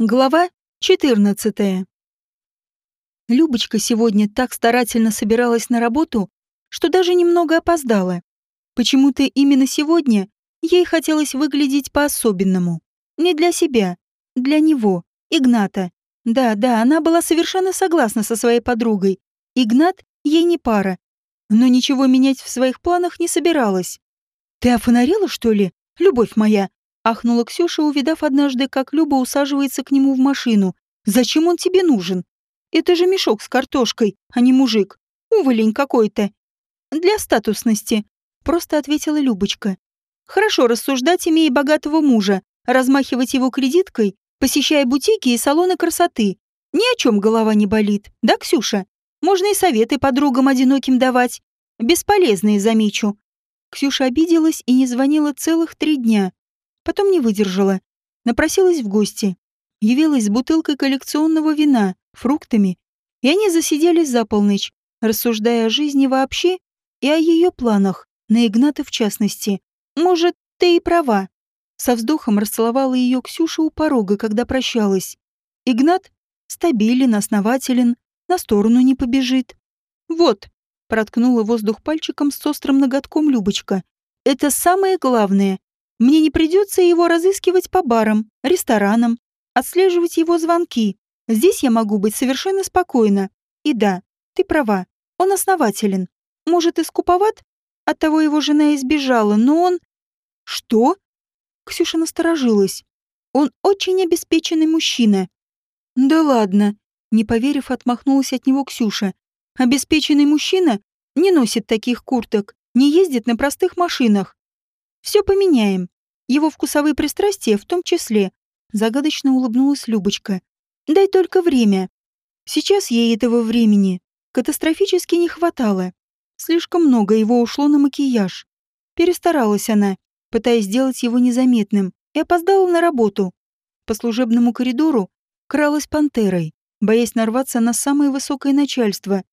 Глава 14. Любочка сегодня так старательно собиралась на работу, что даже немного опоздала. Почему-то именно сегодня ей хотелось выглядеть по-особенному. Не для себя, для него, Игната. Да, да, она была совершенно согласна со своей подругой. Игнат ей не пара. Но ничего менять в своих планах не собиралась. «Ты офонарела, что ли, любовь моя?» Ахнула Ксюша, увидав однажды, как Люба усаживается к нему в машину. «Зачем он тебе нужен? Это же мешок с картошкой, а не мужик. Уволень какой-то». «Для статусности», — просто ответила Любочка. «Хорошо рассуждать, имея богатого мужа, размахивать его кредиткой, посещая бутики и салоны красоты. Ни о чем голова не болит, да, Ксюша? Можно и советы подругам одиноким давать. Бесполезные, замечу». Ксюша обиделась и не звонила целых три дня. Потом не выдержала. Напросилась в гости. Явилась с бутылкой коллекционного вина, фруктами. И они засиделись за полночь, рассуждая о жизни вообще и о ее планах, на Игната в частности. Может, ты и права. Со вздохом расцеловала ее Ксюша у порога, когда прощалась. Игнат стабилен, основателен, на сторону не побежит. Вот, проткнула воздух пальчиком с острым ноготком Любочка. Это самое главное. Мне не придется его разыскивать по барам, ресторанам, отслеживать его звонки. Здесь я могу быть совершенно спокойна. И да, ты права, он основателен. Может, и скуповат? Оттого его жена избежала, но он... Что? Ксюша насторожилась. Он очень обеспеченный мужчина. Да ладно. Не поверив, отмахнулась от него Ксюша. Обеспеченный мужчина не носит таких курток, не ездит на простых машинах. Все поменяем. Его вкусовые пристрастия в том числе. Загадочно улыбнулась Любочка. Дай только время. Сейчас ей этого времени катастрофически не хватало. Слишком много его ушло на макияж. Перестаралась она, пытаясь сделать его незаметным, и опоздала на работу. По служебному коридору кралась пантерой, боясь нарваться на самое высокое начальство.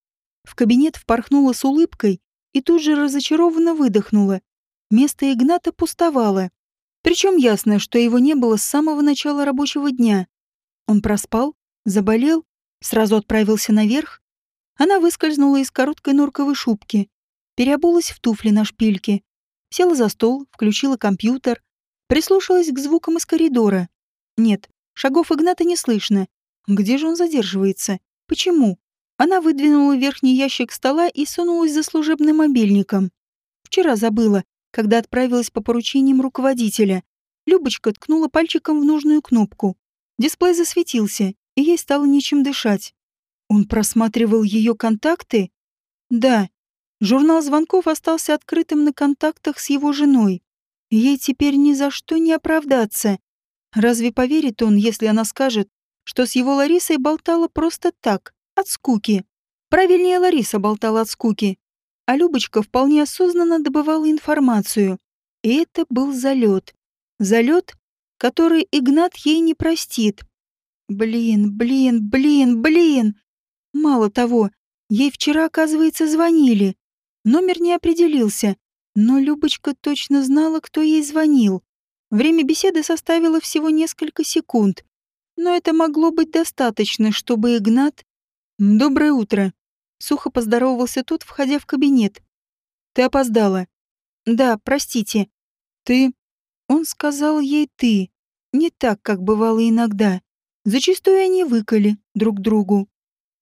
В кабинет впорхнула с улыбкой и тут же разочарованно выдохнула. Место Игната пустовало. Причем ясно, что его не было с самого начала рабочего дня. Он проспал, заболел, сразу отправился наверх. Она выскользнула из короткой норковой шубки, переобулась в туфли на шпильке, села за стол, включила компьютер, прислушалась к звукам из коридора. Нет, шагов Игната не слышно. Где же он задерживается? Почему? Она выдвинула верхний ящик стола и сунулась за служебным мобильником. Вчера забыла, когда отправилась по поручениям руководителя. Любочка ткнула пальчиком в нужную кнопку. Дисплей засветился, и ей стало нечем дышать. Он просматривал ее контакты? Да. Журнал звонков остался открытым на контактах с его женой. Ей теперь ни за что не оправдаться. Разве поверит он, если она скажет, что с его Ларисой болтала просто так, от скуки? Правильнее Лариса болтала от скуки, а Любочка вполне осознанно добывала информацию. И это был залет. Залет, который Игнат ей не простит. Блин, блин, блин, блин. Мало того, ей вчера, оказывается, звонили. Номер не определился, но Любочка точно знала, кто ей звонил. Время беседы составило всего несколько секунд, но это могло быть достаточно, чтобы Игнат... «Доброе утро», Сухо поздоровался тот, входя в кабинет. «Ты опоздала». «Да, простите». «Ты...» Он сказал ей «ты». Не так, как бывало иногда. Зачастую они выкали друг другу.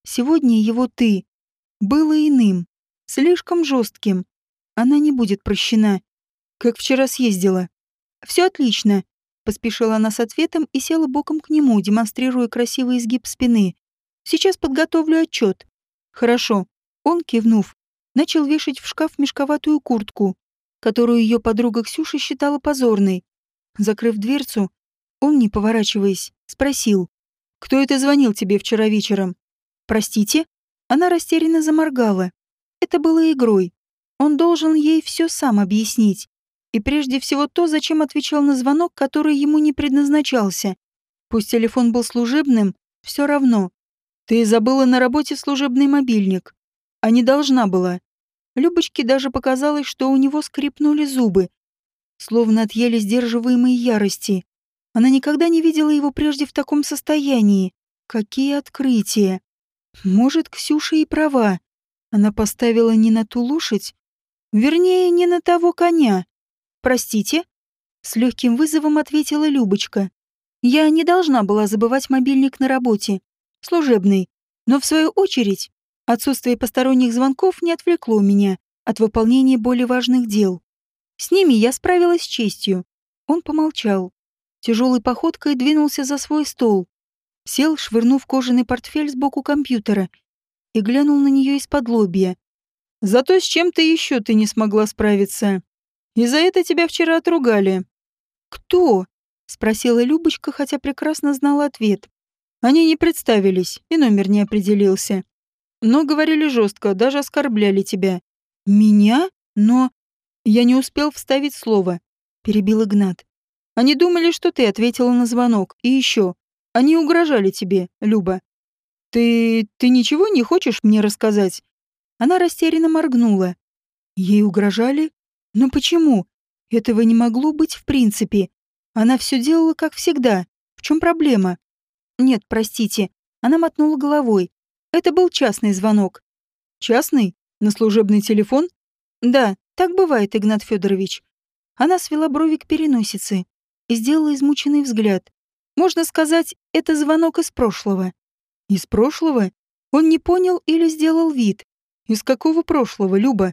Сегодня его «ты» было иным, слишком жестким. Она не будет прощена. Как вчера съездила. Все отлично. Поспешила она с ответом и села боком к нему, демонстрируя красивый изгиб спины. Сейчас подготовлю отчет. «Хорошо». Он, кивнув, начал вешать в шкаф мешковатую куртку, которую ее подруга Ксюша считала позорной. Закрыв дверцу, он, не поворачиваясь, спросил. «Кто это звонил тебе вчера вечером?» «Простите?» Она растерянно заморгала. Это было игрой. Он должен ей все сам объяснить. И прежде всего то, зачем отвечал на звонок, который ему не предназначался. Пусть телефон был служебным, все равно. Ты забыла на работе служебный мобильник. А не должна была. Любочке даже показалось, что у него скрипнули зубы, словно от еле сдерживаемой ярости. Она никогда не видела его прежде в таком состоянии. Какие открытия! Может, Ксюша и права. Она поставила не на ту лошадь, вернее, не на того коня. Простите? С легким вызовом ответила Любочка. Я не должна была забывать мобильник на работе. Служебный. Но в свою очередь, отсутствие посторонних звонков не отвлекло меня от выполнения более важных дел. С ними я справилась с честью. Он помолчал. Тяжелой походкой двинулся за свой стол. Сел, швырнув кожаный портфель сбоку компьютера и глянул на нее из-под лобья. «Зато с чем-то еще ты не смогла справиться. И за это тебя вчера отругали». «Кто?» — спросила Любочка, хотя прекрасно знала ответ. Они не представились, и номер не определился. Но говорили жестко, даже оскорбляли тебя. «Меня? Но...» Я не успел вставить слово. Перебил Игнат. Они думали, что ты ответила на звонок. И еще. Они угрожали тебе, Люба. Ты... ты ничего не хочешь мне рассказать? Она растерянно моргнула. Ей угрожали? Но почему? Этого не могло быть в принципе. Она все делала как всегда. В чем проблема? Нет, простите. Она мотнула головой. Это был частный звонок. Частный? На служебный телефон? Да, так бывает, Игнат Федорович. Она свела брови к переносице и сделала измученный взгляд. Можно сказать, это звонок из прошлого. Из прошлого? Он не понял или сделал вид. Из какого прошлого, Люба?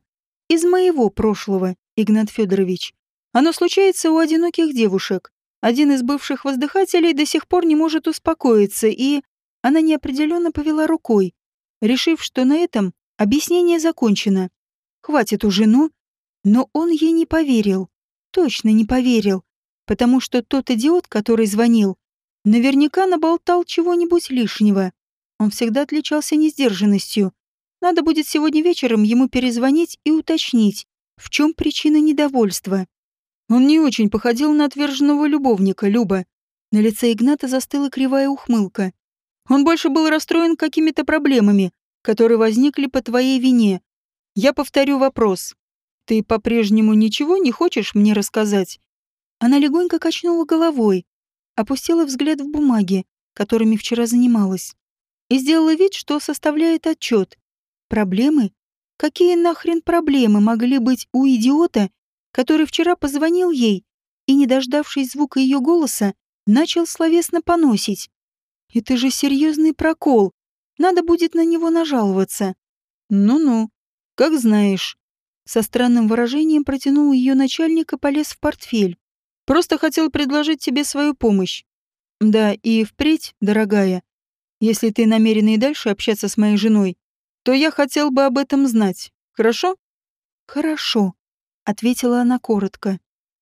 Из моего прошлого, Игнат Федорович. Оно случается у одиноких девушек. Один из бывших воздыхателей до сих пор не может успокоиться, и... Она неопределенно повела рукой, решив, что на этом объяснение закончено. Хватит у жену. Но он ей не поверил. Точно не поверил. Потому что тот идиот, который звонил, наверняка наболтал чего-нибудь лишнего. Он всегда отличался несдержанностью. Надо будет сегодня вечером ему перезвонить и уточнить, в чем причина недовольства. Он не очень походил на отверженного любовника, Люба. На лице Игната застыла кривая ухмылка. Он больше был расстроен какими-то проблемами, которые возникли по твоей вине. Я повторю вопрос. Ты по-прежнему ничего не хочешь мне рассказать? Она легонько качнула головой, опустила взгляд в бумаги, которыми вчера занималась, и сделала вид, что составляет отчет. Проблемы? Какие нахрен проблемы могли быть у идиота, который вчера позвонил ей и, не дождавшись звука ее голоса, начал словесно поносить. Это же серьезный прокол. Надо будет на него нажаловаться. Ну-ну, как знаешь. Со странным выражением протянул ее начальник и полез в портфель. Просто хотел предложить тебе свою помощь. Да, и впредь, дорогая, если ты намерена и дальше общаться с моей женой, то я хотел бы об этом знать. Хорошо? Хорошо ответила она коротко.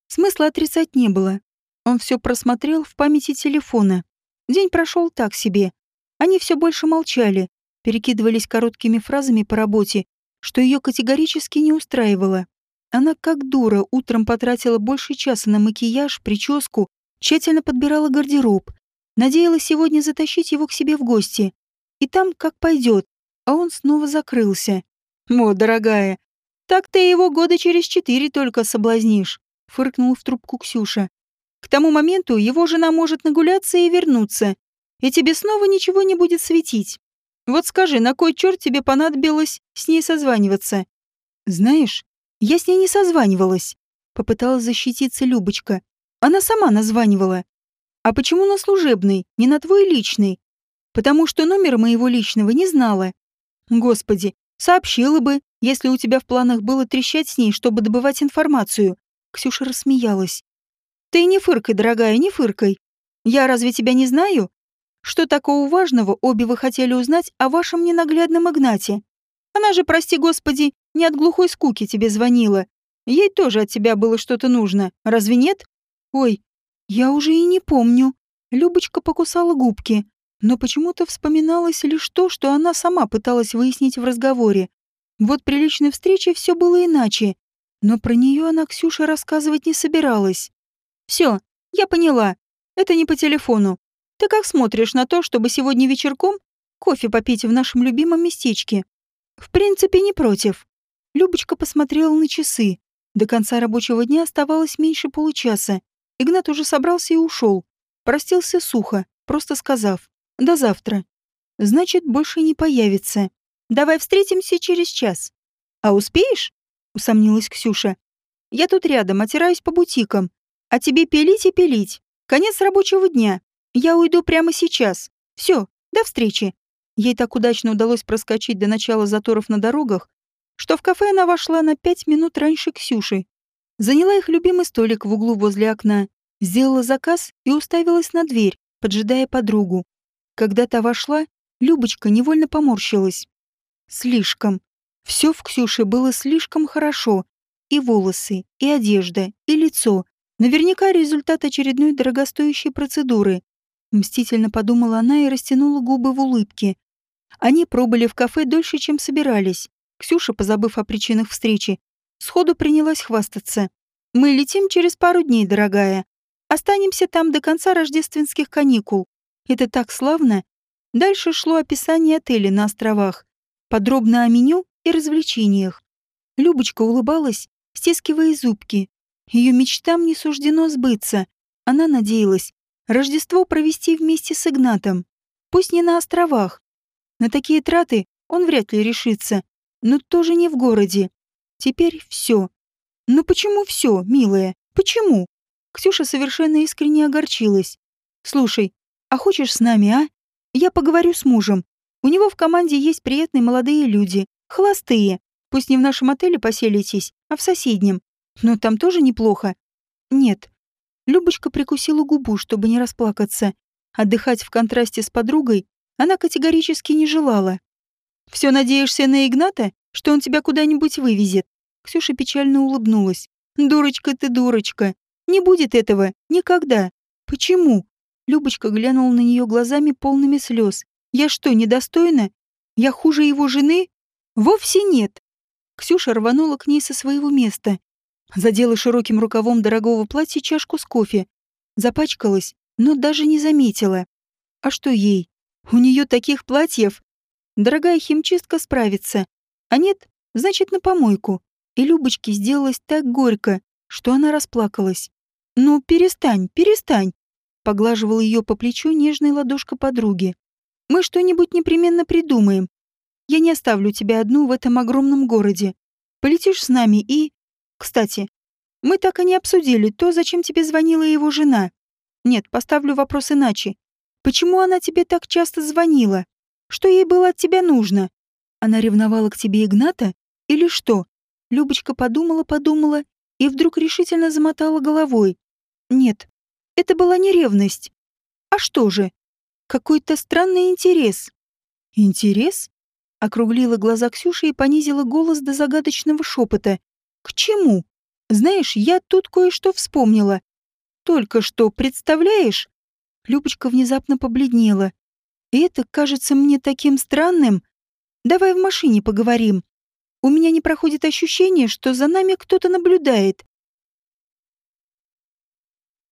Смысла отрицать не было. Он все просмотрел в памяти телефона. День прошел так себе. Они все больше молчали, перекидывались короткими фразами по работе, что ее категорически не устраивало. Она, как дура, утром потратила больше часа на макияж, прическу, тщательно подбирала гардероб, надеялась сегодня затащить его к себе в гости. И там как пойдет, а он снова закрылся. «О, дорогая, так ты его года через четыре только соблазнишь», — фыркнул в трубку Ксюша. «К тому моменту его жена может нагуляться и вернуться, и тебе снова ничего не будет светить. Вот скажи, на кой черт тебе понадобилось с ней созваниваться?» «Знаешь, я с ней не созванивалась», — попыталась защититься Любочка. «Она сама названивала. А почему на служебный, не на твой личный? Потому что номера моего личного не знала. Господи, сообщила бы, если у тебя в планах было трещать с ней, чтобы добывать информацию. Ксюша рассмеялась. Ты не фыркай, дорогая, не фыркай. Я разве тебя не знаю? Что такого важного обе вы хотели узнать о вашем ненаглядном Игнате? Она же, прости господи, не от глухой скуки тебе звонила. Ей тоже от тебя было что-то нужно, разве нет? Ой, я уже и не помню. Любочка покусала губки, но почему-то вспоминалось лишь то, что она сама пыталась выяснить в разговоре. Вот при личной встрече все было иначе, но про нее она Ксюше рассказывать не собиралась. Все, я поняла. Это не по телефону. Ты как смотришь на то, чтобы сегодня вечерком кофе попить в нашем любимом местечке? В принципе, не против. Любочка посмотрела на часы. До конца рабочего дня оставалось меньше получаса. Игнат уже собрался и ушел. Простился сухо, просто сказав «до завтра». Значит, больше не появится. Давай встретимся через час. А успеешь? Усомнилась Ксюша. Я тут рядом, отираюсь по бутикам. А тебе пилить и пилить. Конец рабочего дня. Я уйду прямо сейчас. Все, до встречи. Ей так удачно удалось проскочить до начала заторов на дорогах, что в кафе она вошла на пять минут раньше Ксюши. Заняла их любимый столик в углу возле окна, сделала заказ и уставилась на дверь, поджидая подругу. Когда та вошла, Любочка невольно поморщилась. Слишком. Все в Ксюше было слишком хорошо. И волосы, и одежда, и лицо. Наверняка результат очередной дорогостоящей процедуры. Мстительно подумала она и растянула губы в улыбке. Они пробыли в кафе дольше, чем собирались. Ксюша, позабыв о причинах встречи, сходу принялась хвастаться. «Мы летим через пару дней, дорогая. Останемся там до конца рождественских каникул. Это так славно. Дальше шло описание отеля на островах, подробно о меню и развлечениях. Любочка улыбалась, стискивая зубки. Ее мечтам не суждено сбыться. Она надеялась Рождество провести вместе с Игнатом. Пусть не на островах. На такие траты он вряд ли решится, но тоже не в городе. Теперь все. Но почему все, милая? Почему? Ксюша совершенно искренне огорчилась. Слушай, а хочешь с нами, а? Я поговорю с мужем. У него в команде есть приятные молодые люди. Холостые. Пусть не в нашем отеле поселитесь, а в соседнем. Но там тоже неплохо. Нет. Любочка прикусила губу, чтобы не расплакаться. Отдыхать в контрасте с подругой она категорически не желала. «Все надеешься на Игната, что он тебя куда-нибудь вывезет?» Ксюша печально улыбнулась. «Дурочка ты, дурочка. Не будет этого. Никогда. Почему?» Любочка глянула на нее глазами полными слез. «Я что, недостойна? Я хуже его жены? Вовсе нет!» Ксюша рванула к ней со своего места. Задела широким рукавом дорогого платья чашку с кофе. Запачкалась, но даже не заметила. А что ей? У нее таких платьев. Дорогая химчистка справится. А нет, значит, на помойку. И Любочке сделалось так горько, что она расплакалась. «Ну, перестань, перестань поглаживал ее по плечу нежная ладошка подруги. «Мы что-нибудь непременно придумаем. Я не оставлю тебя одну в этом огромном городе. Полетишь с нами и... Кстати, мы так и не обсудили то, зачем тебе звонила его жена. Нет, поставлю вопрос иначе. Почему она тебе так часто звонила? Что ей было от тебя нужно? Она ревновала к тебе Игната? Или что? Любочка подумала-подумала и вдруг решительно замотала головой. Нет, это была не ревность. А что же? Какой-то странный интерес. Интерес? Округлила глаза Ксюши и понизила голос до загадочного шепота. К чему? Знаешь, я тут кое-что вспомнила. Только что, представляешь? Любочка внезапно побледнела. Это кажется мне таким странным. Давай в машине поговорим. У меня не проходит ощущение, что за нами кто-то наблюдает.